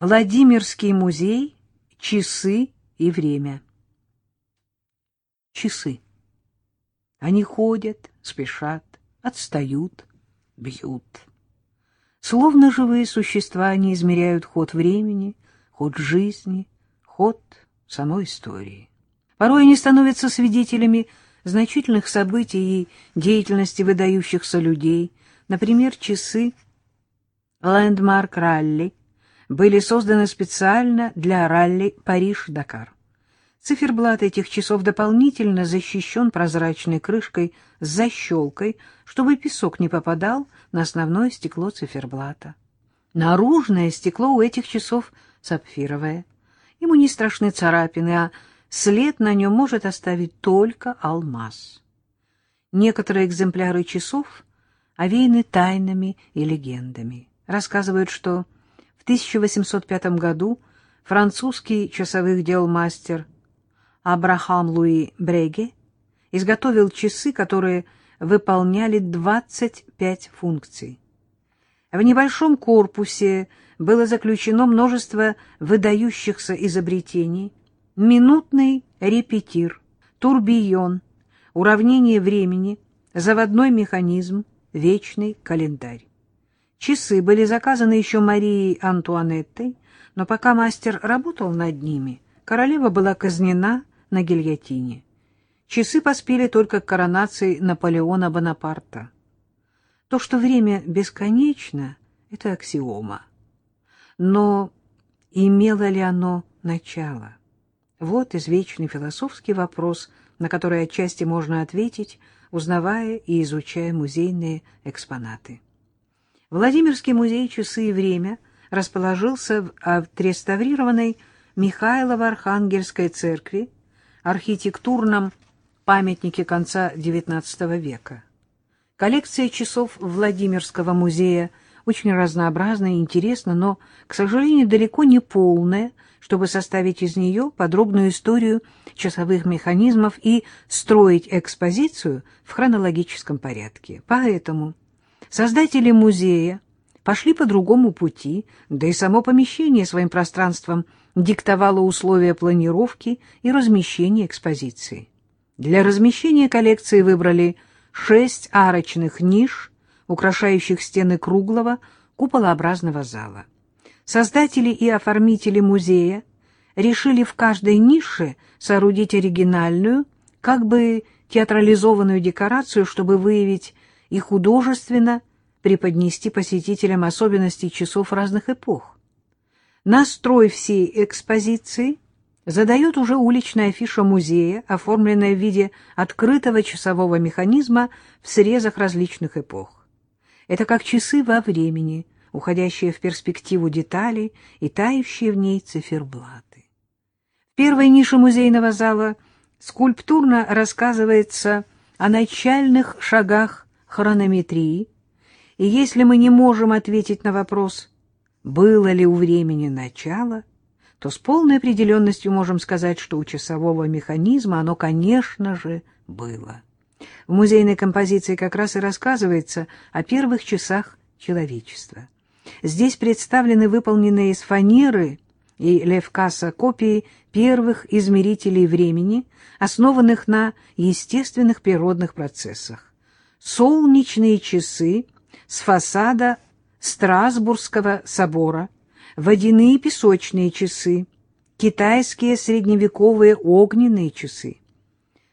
Владимирский музей, часы и время. Часы. Они ходят, спешат, отстают, бьют. Словно живые существа они измеряют ход времени, ход жизни, ход самой истории. Порой они становятся свидетелями значительных событий и деятельности выдающихся людей, например, часы Landmark Rally были созданы специально для ралли Париж-Дакар. Циферблат этих часов дополнительно защищен прозрачной крышкой с защелкой, чтобы песок не попадал на основное стекло циферблата. Наружное стекло у этих часов сапфировое. Ему не страшны царапины, а след на нем может оставить только алмаз. Некоторые экземпляры часов овеяны тайнами и легендами. Рассказывают, что 1805 году французский часовых дел мастер Абрахам Луи Бреге изготовил часы, которые выполняли 25 функций. В небольшом корпусе было заключено множество выдающихся изобретений, минутный репетир, турбион, уравнение времени, заводной механизм, вечный календарь. Часы были заказаны еще Марией Антуанеттой, но пока мастер работал над ними, королева была казнена на гильотине. Часы поспели только к коронации Наполеона Бонапарта. То, что время бесконечно, — это аксиома. Но имело ли оно начало? Вот извечный философский вопрос, на который отчасти можно ответить, узнавая и изучая музейные экспонаты. Владимирский музей «Часы и время» расположился в отреставрированной Михайлово-Архангельской церкви, архитектурном памятнике конца XIX века. Коллекция часов Владимирского музея очень разнообразна и интересна, но, к сожалению, далеко не полная, чтобы составить из нее подробную историю часовых механизмов и строить экспозицию в хронологическом порядке. Поэтому Создатели музея пошли по другому пути, да и само помещение своим пространством диктовало условия планировки и размещения экспозиции. Для размещения коллекции выбрали шесть арочных ниш, украшающих стены круглого куполообразного зала. Создатели и оформители музея решили в каждой нише соорудить оригинальную, как бы театрализованную декорацию, чтобы выявить и художественно преподнести посетителям особенности часов разных эпох. Настрой всей экспозиции задает уже уличная афиша музея, оформленная в виде открытого часового механизма в срезах различных эпох. Это как часы во времени, уходящие в перспективу деталей и тающие в ней циферблаты. В первой нише музейного зала скульптурно рассказывается о начальных шагах хронометрии, и если мы не можем ответить на вопрос, было ли у времени начало, то с полной определенностью можем сказать, что у часового механизма оно, конечно же, было. В музейной композиции как раз и рассказывается о первых часах человечества. Здесь представлены выполненные из фанеры и левкаса копии первых измерителей времени, основанных на естественных природных процессах солнечные часы с фасада Страсбургского собора, водяные песочные часы, китайские средневековые огненные часы.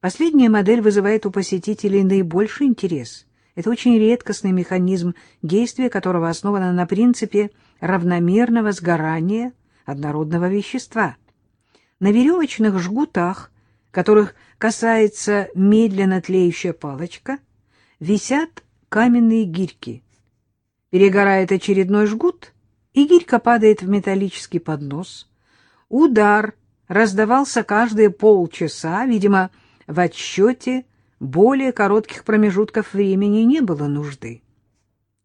Последняя модель вызывает у посетителей наибольший интерес. Это очень редкостный механизм, действия которого основано на принципе равномерного сгорания однородного вещества. На веревочных жгутах, которых касается медленно тлеющая палочка – висят каменные гирьки. Перегорает очередной жгут, и гирька падает в металлический поднос. Удар раздавался каждые полчаса, видимо, в отсчете более коротких промежутков времени не было нужды.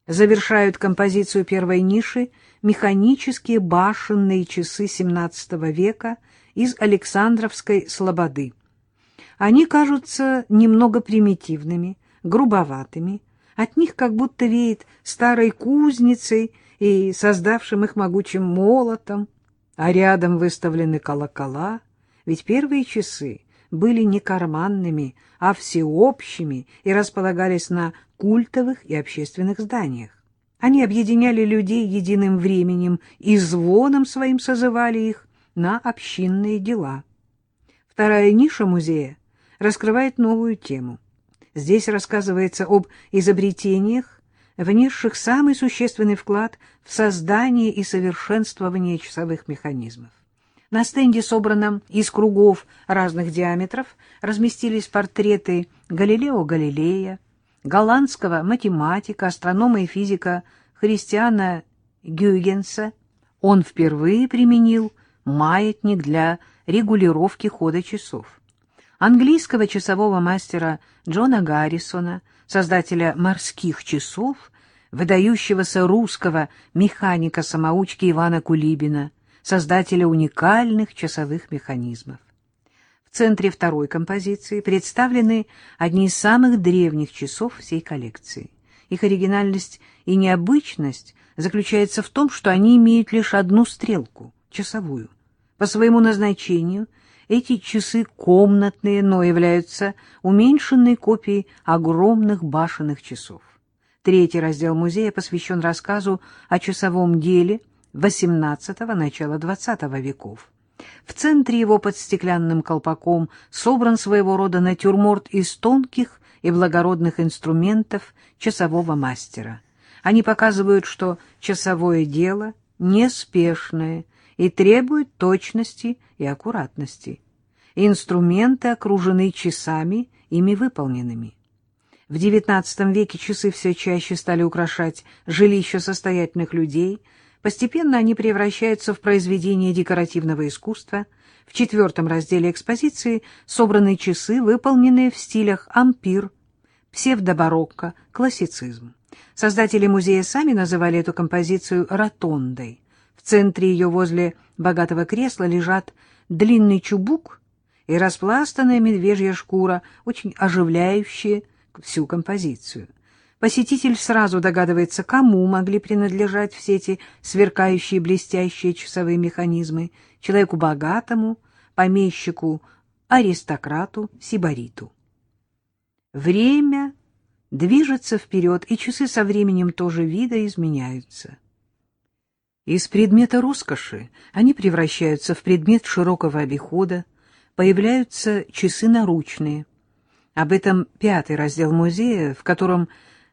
Завершают композицию первой ниши механические башенные часы XVII века из Александровской слободы. Они кажутся немного примитивными, грубоватыми, от них как будто веет старой кузницей и создавшим их могучим молотом, а рядом выставлены колокола, ведь первые часы были не карманными, а всеобщими и располагались на культовых и общественных зданиях. Они объединяли людей единым временем и звоном своим созывали их на общинные дела. Вторая ниша музея раскрывает новую тему. Здесь рассказывается об изобретениях, внесших самый существенный вклад в создание и совершенствование часовых механизмов. На стенде, собранном из кругов разных диаметров, разместились портреты Галилео Галилея, голландского математика, астронома и физика Христиана Гюйгенса. Он впервые применил маятник для регулировки хода часов. Английского часового мастера Джона Гаррисона, создателя морских часов, выдающегося русского механика-самоучки Ивана Кулибина, создателя уникальных часовых механизмов. В центре второй композиции представлены одни из самых древних часов всей коллекции. Их оригинальность и необычность заключается в том, что они имеют лишь одну стрелку — часовую. По своему назначению эти часы комнатные, но являются уменьшенной копией огромных башенных часов. Третий раздел музея посвящен рассказу о часовом деле XVIII – начала XX веков. В центре его под стеклянным колпаком собран своего рода натюрморт из тонких и благородных инструментов часового мастера. Они показывают, что часовое дело неспешное и требует точности и аккуратности. Инструменты окружены часами, ими выполненными. В XIX веке часы все чаще стали украшать жилища состоятельных людей, постепенно они превращаются в произведения декоративного искусства. В четвертом разделе экспозиции собраны часы, выполненные в стилях ампир, псевдобарокко, классицизм. Создатели музея сами называли эту композицию «ротондой». В центре ее возле богатого кресла лежат длинный чубук и распластанная медвежья шкура, очень оживляющие всю композицию. Посетитель сразу догадывается, кому могли принадлежать все эти сверкающие блестящие часовые механизмы — человеку богатому, помещику, аристократу, сибариту. Время движется вперед, и часы со временем тоже вида изменяются. Из предмета роскоши они превращаются в предмет широкого обихода, появляются часы наручные — об этом пятый раздел музея, в котором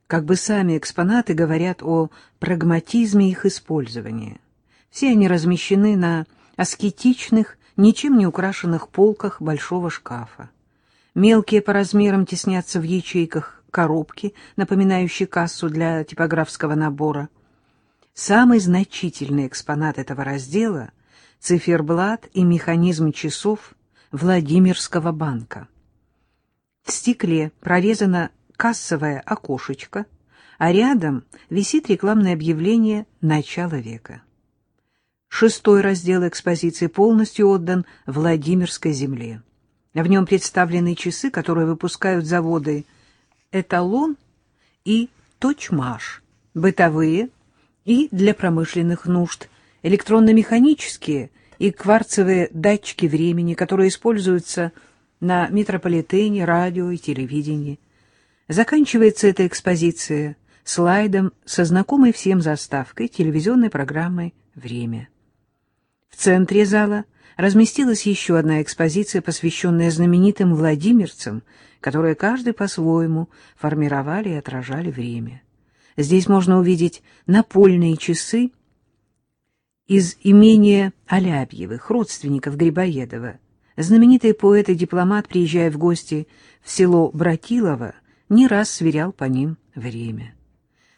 как бы сами экспонаты говорят о прагматизме их использования. Все они размещены на аскетичных, ничем не украшенных полках большого шкафа. Мелкие по размерам теснятся в ячейках коробки, напоминающие кассу для типографского набора. Самый значительный экспонат этого раздела — циферблат и механизм часов Владимирского банка. В стекле прорезано кассовое окошечко, а рядом висит рекламное объявление начала века. Шестой раздел экспозиции полностью отдан Владимирской земле. В нем представлены часы, которые выпускают заводы «Эталон» и «Точмаш», бытовые и для промышленных нужд, электронно-механические и кварцевые датчики времени, которые используются на метрополитене, радио и телевидении. Заканчивается эта экспозиция слайдом со знакомой всем заставкой телевизионной программы «Время». В центре зала разместилась еще одна экспозиция, посвященная знаменитым владимирцам, которые каждый по-своему формировали и отражали время. Здесь можно увидеть напольные часы из имения Алябьевых, родственников Грибоедова, Знаменитый поэт и дипломат, приезжая в гости в село Братилово, не раз сверял по ним время.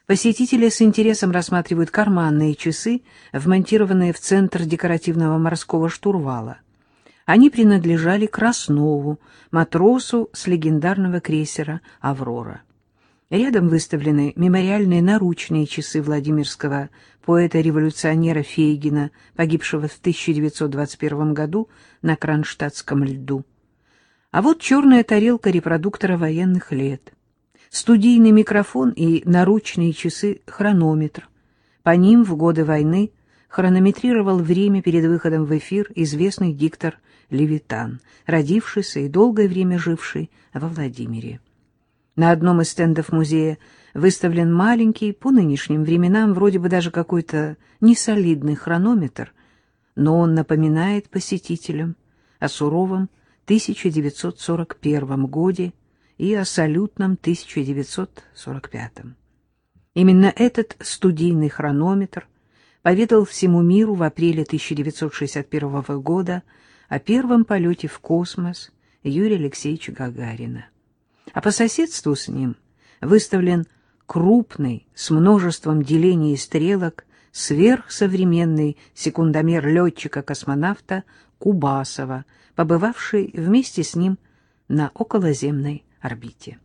Посетители с интересом рассматривают карманные часы, вмонтированные в центр декоративного морского штурвала. Они принадлежали Краснову, матросу с легендарного крейсера «Аврора». Рядом выставлены мемориальные наручные часы Владимирского поэта-революционера Фейгина, погибшего в 1921 году на Кронштадтском льду. А вот черная тарелка репродуктора военных лет, студийный микрофон и наручные часы-хронометр, По ним в годы войны хронометрировал время перед выходом в эфир известный диктор Левитан, родившийся и долгое время живший во Владимире. На одном из стендов музея выставлен маленький, по нынешним временам, вроде бы даже какой-то несолидный хронометр, но он напоминает посетителям о суровом 1941 годе и о салютном 1945. Именно этот студийный хронометр поведал всему миру в апреле 1961 года о первом полете в космос Юрия Алексеевича Гагарина. А по соседству с ним выставлен крупный, с множеством делений и стрелок, сверхсовременный секундомер летчика-космонавта Кубасова, побывавший вместе с ним на околоземной орбите.